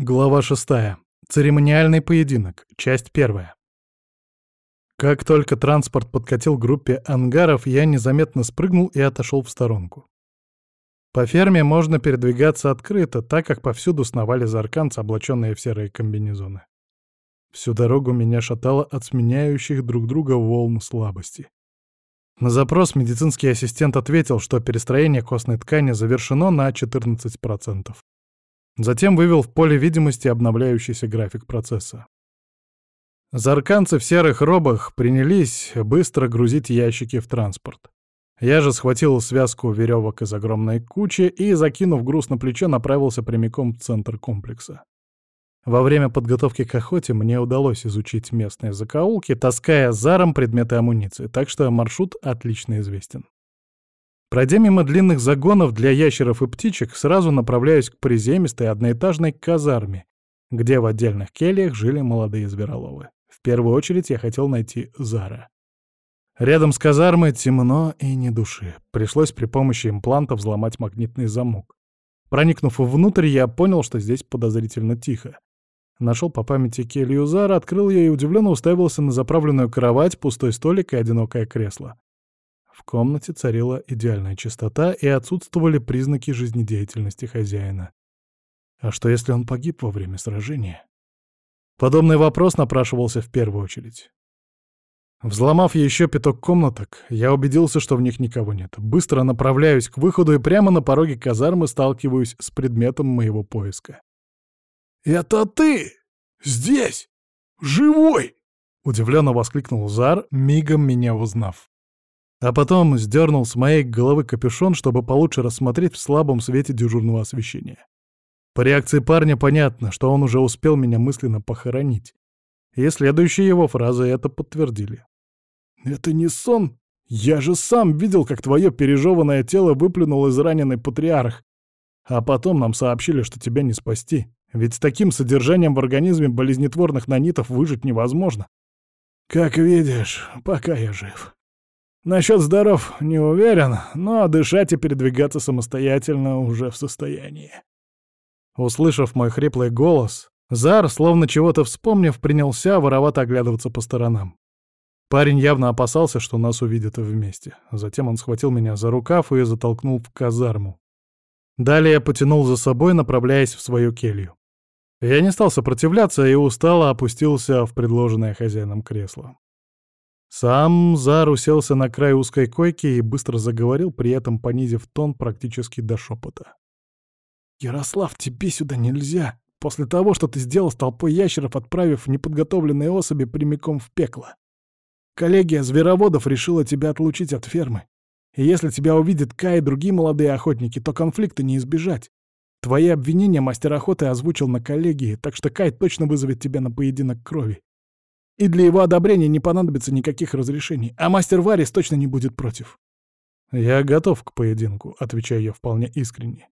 Глава шестая. Церемониальный поединок. Часть первая. Как только транспорт подкатил к группе ангаров, я незаметно спрыгнул и отошел в сторонку. По ферме можно передвигаться открыто, так как повсюду сновали зарканцы, облаченные в серые комбинезоны. Всю дорогу меня шатало от сменяющих друг друга волн слабости. На запрос медицинский ассистент ответил, что перестроение костной ткани завершено на 14%. Затем вывел в поле видимости обновляющийся график процесса. Зарканцы в серых робах принялись быстро грузить ящики в транспорт. Я же схватил связку веревок из огромной кучи и, закинув груз на плечо, направился прямиком в центр комплекса. Во время подготовки к охоте мне удалось изучить местные закоулки, таская заром предметы амуниции, так что маршрут отлично известен. Пройдя мимо длинных загонов для ящеров и птичек, сразу направляюсь к приземистой одноэтажной казарме, где в отдельных кельях жили молодые звероловы. В первую очередь я хотел найти Зара. Рядом с казармой темно и ни души. Пришлось при помощи имплантов взломать магнитный замок. Проникнув внутрь, я понял, что здесь подозрительно тихо. Нашел по памяти келью Зара, открыл ее и удивленно уставился на заправленную кровать, пустой столик и одинокое кресло. В комнате царила идеальная чистота и отсутствовали признаки жизнедеятельности хозяина. А что, если он погиб во время сражения? Подобный вопрос напрашивался в первую очередь. Взломав еще пяток комнаток, я убедился, что в них никого нет. Быстро направляюсь к выходу и прямо на пороге казармы сталкиваюсь с предметом моего поиска. «Это ты! Здесь! Живой!» — удивленно воскликнул Зар, мигом меня узнав. А потом сдернул с моей головы капюшон, чтобы получше рассмотреть в слабом свете дежурного освещения. По реакции парня понятно, что он уже успел меня мысленно похоронить. И следующие его фразы это подтвердили. «Это не сон. Я же сам видел, как твое пережеванное тело выплюнул израненный патриарх. А потом нам сообщили, что тебя не спасти. Ведь с таким содержанием в организме болезнетворных нанитов выжить невозможно. Как видишь, пока я жив». Насчет здоров не уверен, но дышать и передвигаться самостоятельно уже в состоянии. Услышав мой хриплый голос, Зар, словно чего-то вспомнив, принялся воровато оглядываться по сторонам. Парень явно опасался, что нас увидят вместе. Затем он схватил меня за рукав и затолкнул в казарму. Далее я потянул за собой, направляясь в свою келью. Я не стал сопротивляться и устало опустился в предложенное хозяином кресло. Сам Зар уселся на край узкой койки и быстро заговорил, при этом понизив тон практически до шепота. «Ярослав, тебе сюда нельзя. После того, что ты сделал с толпой ящеров, отправив неподготовленные особи прямиком в пекло. Коллегия звероводов решила тебя отлучить от фермы. И если тебя увидят Кай и другие молодые охотники, то конфликта не избежать. Твои обвинения мастер охоты озвучил на коллегии, так что Кай точно вызовет тебя на поединок крови. И для его одобрения не понадобится никаких разрешений, а мастер Варис точно не будет против. «Я готов к поединку», — отвечаю я вполне искренне.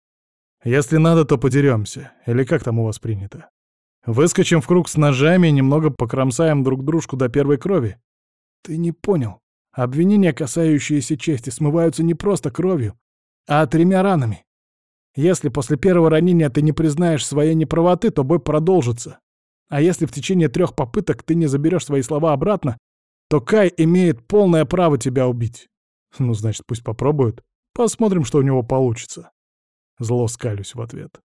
«Если надо, то подеремся. Или как там у вас принято? Выскочим в круг с ножами и немного покромсаем друг дружку до первой крови». «Ты не понял. Обвинения, касающиеся чести, смываются не просто кровью, а тремя ранами. Если после первого ранения ты не признаешь своей неправоты, то бой продолжится. А если в течение трех попыток ты не заберешь свои слова обратно, то Кай имеет полное право тебя убить. Ну, значит, пусть попробует. Посмотрим, что у него получится. Зло скалюсь в ответ.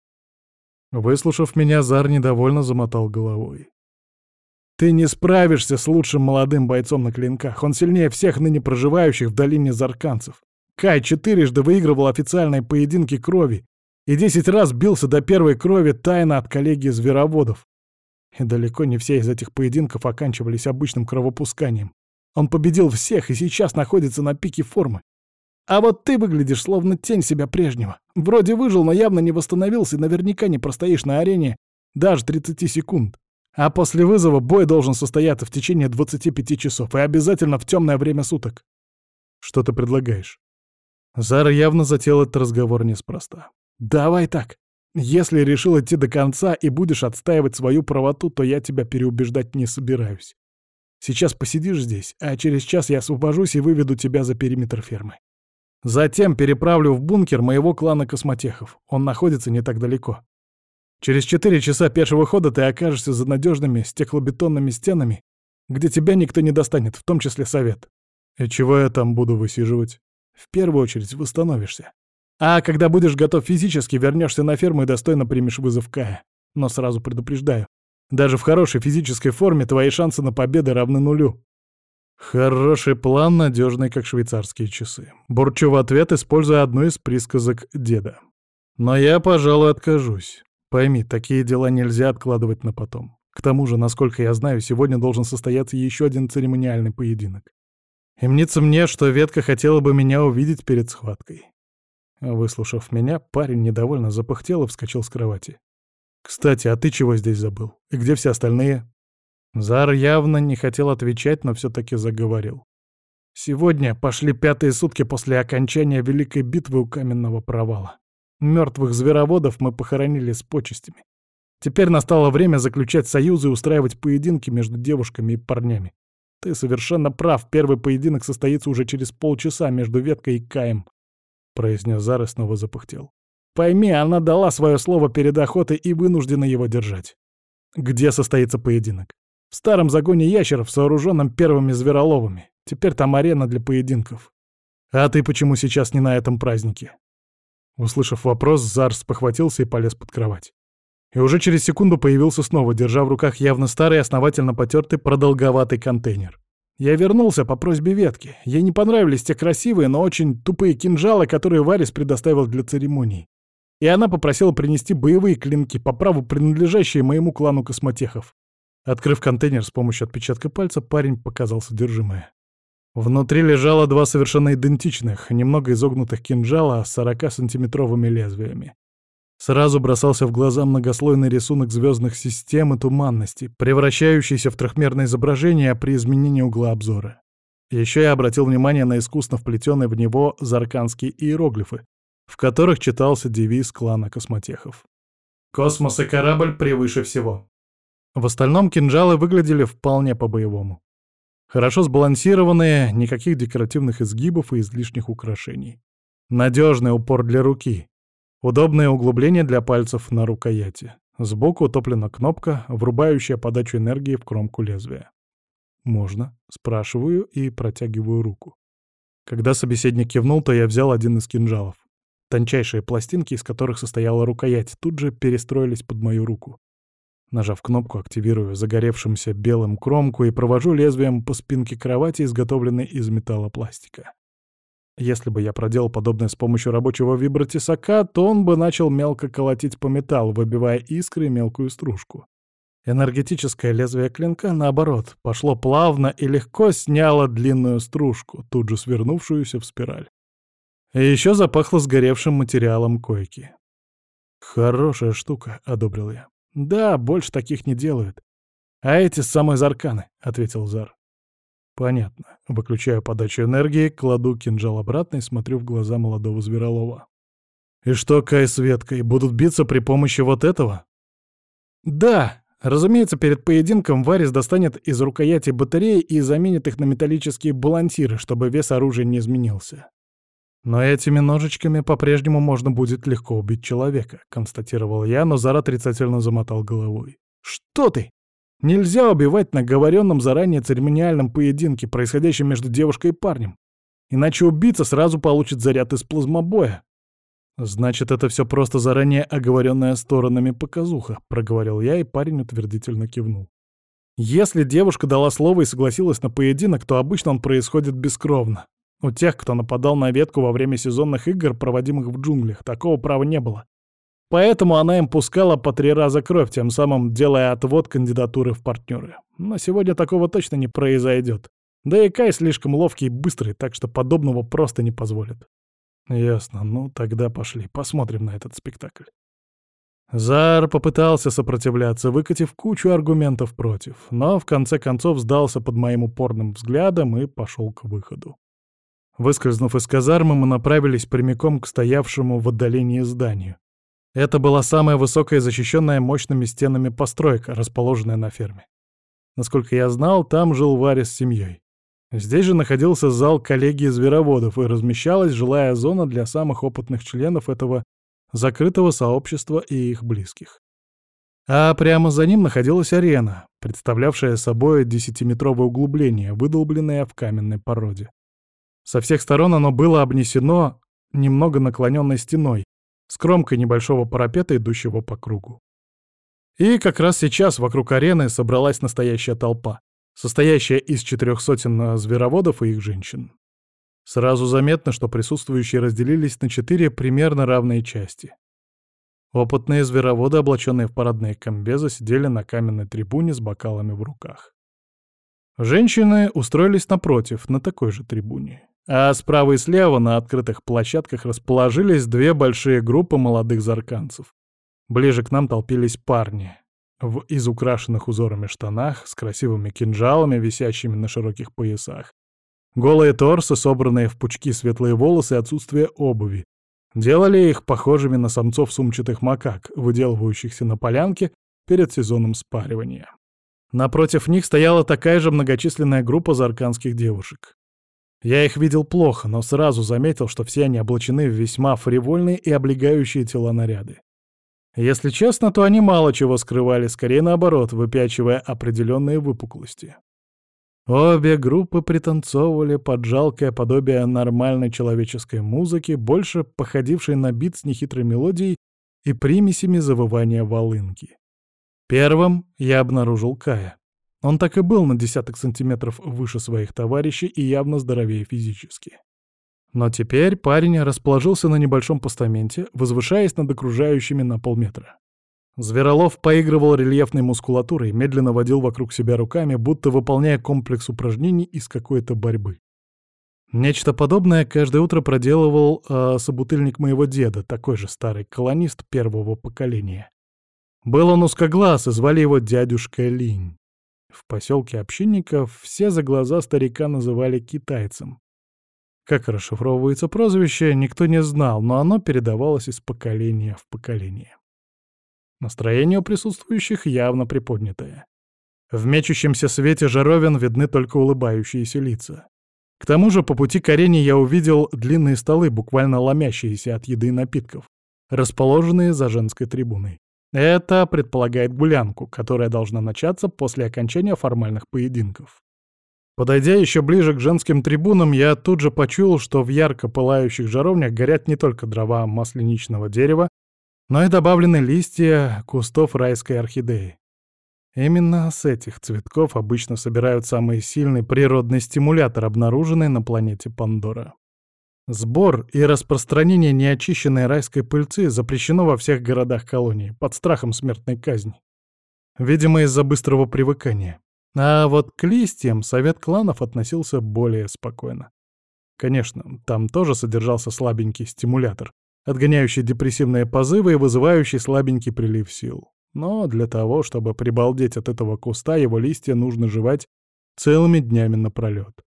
Выслушав меня, Зар недовольно замотал головой. Ты не справишься с лучшим молодым бойцом на клинках. Он сильнее всех ныне проживающих в долине зарканцев. Кай четырежды выигрывал официальные поединки крови и десять раз бился до первой крови тайно от коллегии звероводов. И далеко не все из этих поединков оканчивались обычным кровопусканием. Он победил всех и сейчас находится на пике формы. А вот ты выглядишь словно тень себя прежнего. Вроде выжил, но явно не восстановился и наверняка не простоишь на арене даже 30 секунд. А после вызова бой должен состояться в течение 25 часов и обязательно в темное время суток. Что ты предлагаешь? Зара явно затеял этот разговор неспроста. Давай так. Если решил идти до конца и будешь отстаивать свою правоту, то я тебя переубеждать не собираюсь. Сейчас посидишь здесь, а через час я освобожусь и выведу тебя за периметр фермы. Затем переправлю в бункер моего клана космотехов. Он находится не так далеко. Через четыре часа пешего хода ты окажешься за надежными стеклобетонными стенами, где тебя никто не достанет, в том числе совет. И чего я там буду высиживать? В первую очередь восстановишься. А когда будешь готов физически, вернешься на ферму и достойно примешь вызов Кая. Но сразу предупреждаю, даже в хорошей физической форме твои шансы на победы равны нулю. Хороший план, надежный, как швейцарские часы. Бурчу в ответ, используя одну из присказок деда. Но я, пожалуй, откажусь. Пойми, такие дела нельзя откладывать на потом. К тому же, насколько я знаю, сегодня должен состояться еще один церемониальный поединок. И мнится мне, что ветка хотела бы меня увидеть перед схваткой. Выслушав меня, парень недовольно запыхтел и вскочил с кровати. «Кстати, а ты чего здесь забыл? И где все остальные?» Зар явно не хотел отвечать, но все-таки заговорил. «Сегодня пошли пятые сутки после окончания Великой битвы у Каменного провала. Мертвых звероводов мы похоронили с почестями. Теперь настало время заключать союзы и устраивать поединки между девушками и парнями. Ты совершенно прав, первый поединок состоится уже через полчаса между Веткой и Каем», — произнес Зар и снова запыхтел. «Пойми, она дала свое слово перед охотой и вынуждена его держать. Где состоится поединок? В старом загоне ящеров, сооруженном первыми звероловами. Теперь там арена для поединков. А ты почему сейчас не на этом празднике? Услышав вопрос, Зарс похватился и полез под кровать. И уже через секунду появился снова, держа в руках явно старый, основательно потертый, продолговатый контейнер. Я вернулся по просьбе ветки. Ей не понравились те красивые, но очень тупые кинжалы, которые Варис предоставил для церемонии. И она попросила принести боевые клинки, по праву принадлежащие моему клану космотехов. Открыв контейнер с помощью отпечатка пальца, парень показал содержимое. Внутри лежало два совершенно идентичных, немного изогнутых кинжала с 40-сантиметровыми лезвиями. Сразу бросался в глаза многослойный рисунок звездных систем и туманности, превращающийся в трехмерное изображение при изменении угла обзора. Еще я обратил внимание на искусно вплетенные в него зарканские иероглифы, в которых читался девиз клана космотехов. «Космос и корабль превыше всего». В остальном кинжалы выглядели вполне по-боевому. Хорошо сбалансированные, никаких декоративных изгибов и излишних украшений. Надежный упор для руки. Удобное углубление для пальцев на рукояти. Сбоку утоплена кнопка, врубающая подачу энергии в кромку лезвия. «Можно?» — спрашиваю и протягиваю руку. Когда собеседник кивнул, то я взял один из кинжалов. Тончайшие пластинки, из которых состояла рукоять, тут же перестроились под мою руку. Нажав кнопку, активирую загоревшимся белым кромку и провожу лезвием по спинке кровати, изготовленной из металлопластика. Если бы я проделал подобное с помощью рабочего вибротесака, то он бы начал мелко колотить по металлу, выбивая искры и мелкую стружку. Энергетическое лезвие клинка, наоборот, пошло плавно и легко сняло длинную стружку, тут же свернувшуюся в спираль. И еще запахло сгоревшим материалом койки. «Хорошая штука», — одобрил я. «Да, больше таких не делают. А эти самые зарканы», — ответил Зар. «Понятно. Выключаю подачу энергии, кладу кинжал обратно и смотрю в глаза молодого зверолова. И что, Кай с Веткой, будут биться при помощи вот этого?» «Да», Разумеется, перед поединком Варис достанет из рукояти батареи и заменит их на металлические балансиры, чтобы вес оружия не изменился. «Но этими ножичками по-прежнему можно будет легко убить человека», — констатировал я, но Зар отрицательно замотал головой. «Что ты? Нельзя убивать на говоренном заранее церемониальном поединке, происходящем между девушкой и парнем. Иначе убийца сразу получит заряд из плазмобоя». «Значит, это все просто заранее оговоренная сторонами показуха», — проговорил я, и парень утвердительно кивнул. «Если девушка дала слово и согласилась на поединок, то обычно он происходит бескровно. У тех, кто нападал на ветку во время сезонных игр, проводимых в джунглях, такого права не было. Поэтому она им пускала по три раза кровь, тем самым делая отвод кандидатуры в партнеры. Но сегодня такого точно не произойдет. Да и Кай слишком ловкий и быстрый, так что подобного просто не позволит. Ясно, ну тогда пошли, посмотрим на этот спектакль. Зар попытался сопротивляться, выкатив кучу аргументов против, но в конце концов сдался под моим упорным взглядом и пошел к выходу. Выскользнув из казармы, мы направились прямиком к стоявшему в отдалении зданию. Это была самая высокая защищенная мощными стенами постройка, расположенная на ферме. Насколько я знал, там жил Варя с семьей. Здесь же находился зал коллегии звероводов и размещалась жилая зона для самых опытных членов этого закрытого сообщества и их близких. А прямо за ним находилась арена, представлявшая собой десятиметровое углубление, выдолбленное в каменной породе. Со всех сторон оно было обнесено немного наклоненной стеной, с кромкой небольшого парапета, идущего по кругу. И как раз сейчас вокруг арены собралась настоящая толпа, состоящая из четырех сотен звероводов и их женщин. Сразу заметно, что присутствующие разделились на четыре примерно равные части. Опытные звероводы, облаченные в парадные комбезы, сидели на каменной трибуне с бокалами в руках. Женщины устроились напротив, на такой же трибуне. А справа и слева на открытых площадках расположились две большие группы молодых зарканцев. Ближе к нам толпились парни. В изукрашенных узорами штанах, с красивыми кинжалами, висящими на широких поясах. Голые торсы, собранные в пучки светлые волосы и отсутствие обуви. Делали их похожими на самцов сумчатых макак, выделывающихся на полянке перед сезоном спаривания. Напротив них стояла такая же многочисленная группа зарканских девушек. Я их видел плохо, но сразу заметил, что все они облачены в весьма фривольные и облегающие тела наряды. Если честно, то они мало чего скрывали, скорее наоборот, выпячивая определенные выпуклости. Обе группы пританцовывали под жалкое подобие нормальной человеческой музыки, больше походившей на бит с нехитрой мелодией и примесями завывания волынки. Первым я обнаружил Кая. Он так и был на десяток сантиметров выше своих товарищей и явно здоровее физически. Но теперь парень расположился на небольшом постаменте, возвышаясь над окружающими на полметра. Зверолов поигрывал рельефной мускулатурой, медленно водил вокруг себя руками, будто выполняя комплекс упражнений из какой-то борьбы. Нечто подобное каждое утро проделывал э, собутыльник моего деда, такой же старый колонист первого поколения. Был он узкоглаз, и звали его дядюшка Линь. В поселке общинников все за глаза старика называли китайцем. Как расшифровывается прозвище, никто не знал, но оно передавалось из поколения в поколение. Настроение у присутствующих явно приподнятое. В мечущемся свете жаровин видны только улыбающиеся лица. К тому же по пути к арене я увидел длинные столы, буквально ломящиеся от еды и напитков, расположенные за женской трибуной. Это предполагает гулянку, которая должна начаться после окончания формальных поединков. Подойдя еще ближе к женским трибунам, я тут же почуял, что в ярко пылающих жаровнях горят не только дрова масленичного дерева, но и добавлены листья кустов райской орхидеи. Именно с этих цветков обычно собирают самый сильный природный стимулятор, обнаруженный на планете Пандора. Сбор и распространение неочищенной райской пыльцы запрещено во всех городах колонии, под страхом смертной казни. Видимо, из-за быстрого привыкания. А вот к листьям совет кланов относился более спокойно. Конечно, там тоже содержался слабенький стимулятор, отгоняющий депрессивные позывы и вызывающий слабенький прилив сил. Но для того, чтобы прибалдеть от этого куста, его листья нужно жевать целыми днями напролёт.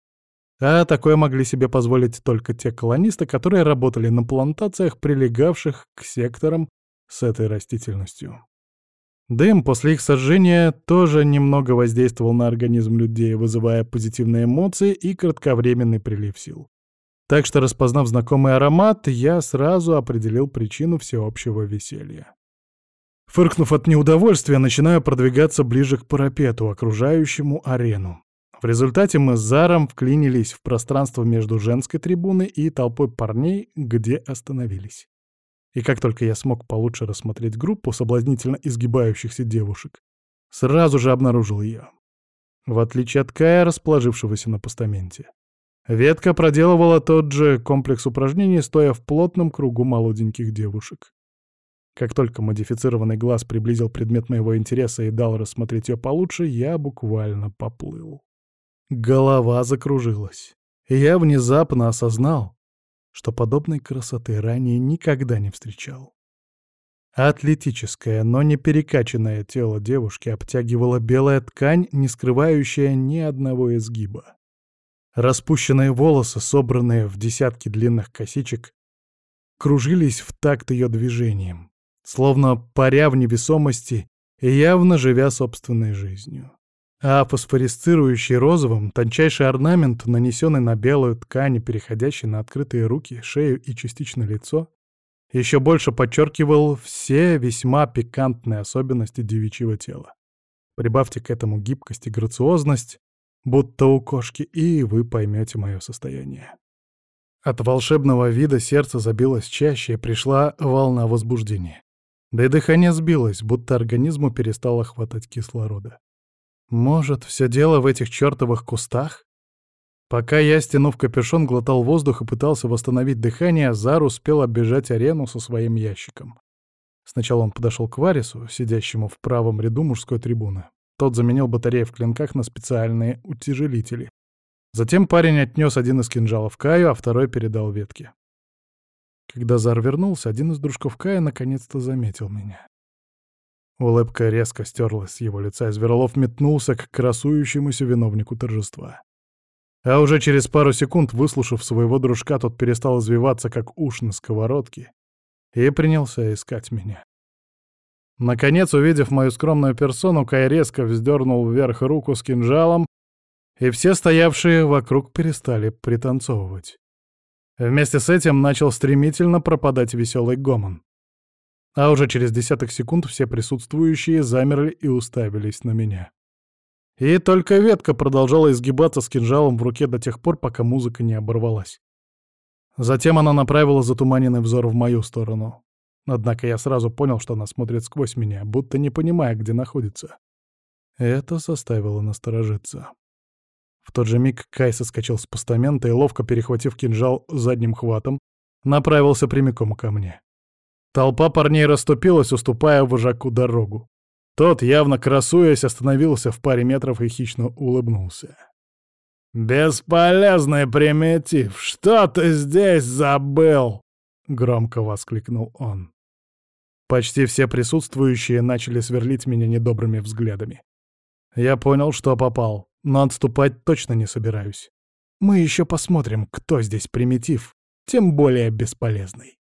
А такое могли себе позволить только те колонисты, которые работали на плантациях, прилегавших к секторам с этой растительностью. Дым после их сожжения тоже немного воздействовал на организм людей, вызывая позитивные эмоции и кратковременный прилив сил. Так что, распознав знакомый аромат, я сразу определил причину всеобщего веселья. Фыркнув от неудовольствия, начинаю продвигаться ближе к парапету, окружающему арену. В результате мы с Заром вклинились в пространство между женской трибуной и толпой парней, где остановились. И как только я смог получше рассмотреть группу соблазнительно изгибающихся девушек, сразу же обнаружил ее. В отличие от Кая, расположившегося на постаменте. Ветка проделывала тот же комплекс упражнений, стоя в плотном кругу молоденьких девушек. Как только модифицированный глаз приблизил предмет моего интереса и дал рассмотреть ее получше, я буквально поплыл. Голова закружилась. Я внезапно осознал, что подобной красоты ранее никогда не встречал. Атлетическое, но не перекачанное тело девушки обтягивала белая ткань, не скрывающая ни одного изгиба. Распущенные волосы, собранные в десятки длинных косичек, кружились в такт ее движением, словно паря в невесомости явно живя собственной жизнью а фосфорисцирующий розовым тончайший орнамент, нанесенный на белую ткань, переходящий на открытые руки, шею и частично лицо, еще больше подчеркивал все весьма пикантные особенности девичьего тела. Прибавьте к этому гибкость и грациозность, будто у кошки, и вы поймете мое состояние. От волшебного вида сердце забилось чаще, и пришла волна возбуждения. Да и дыхание сбилось, будто организму перестало хватать кислорода. Может, все дело в этих чертовых кустах? Пока я, стянув капюшон, глотал воздух и пытался восстановить дыхание, Зар успел оббежать арену со своим ящиком. Сначала он подошел к Варису, сидящему в правом ряду мужской трибуны. Тот заменил батареи в клинках на специальные утяжелители. Затем парень отнес один из кинжалов Каю, а второй передал ветке. Когда Зар вернулся, один из дружков Кая наконец-то заметил меня. Улыбка резко стерлась с его лица, и Зверолов метнулся к красующемуся виновнику торжества. А уже через пару секунд, выслушав своего дружка, тот перестал извиваться, как уш на сковородке, и принялся искать меня. Наконец, увидев мою скромную персону, Кай резко вздернул вверх руку с кинжалом, и все стоявшие вокруг перестали пританцовывать. Вместе с этим начал стремительно пропадать веселый гомон. А уже через десяток секунд все присутствующие замерли и уставились на меня. И только ветка продолжала изгибаться с кинжалом в руке до тех пор, пока музыка не оборвалась. Затем она направила затуманенный взор в мою сторону. Однако я сразу понял, что она смотрит сквозь меня, будто не понимая, где находится. Это заставило насторожиться. В тот же миг Кай соскочил с постамента и, ловко перехватив кинжал задним хватом, направился прямиком ко мне. Толпа парней расступилась, уступая вожаку дорогу. Тот, явно красуясь, остановился в паре метров и хищно улыбнулся. «Бесполезный примитив! Что ты здесь забыл?» — громко воскликнул он. Почти все присутствующие начали сверлить меня недобрыми взглядами. Я понял, что попал, но отступать точно не собираюсь. Мы еще посмотрим, кто здесь примитив, тем более бесполезный.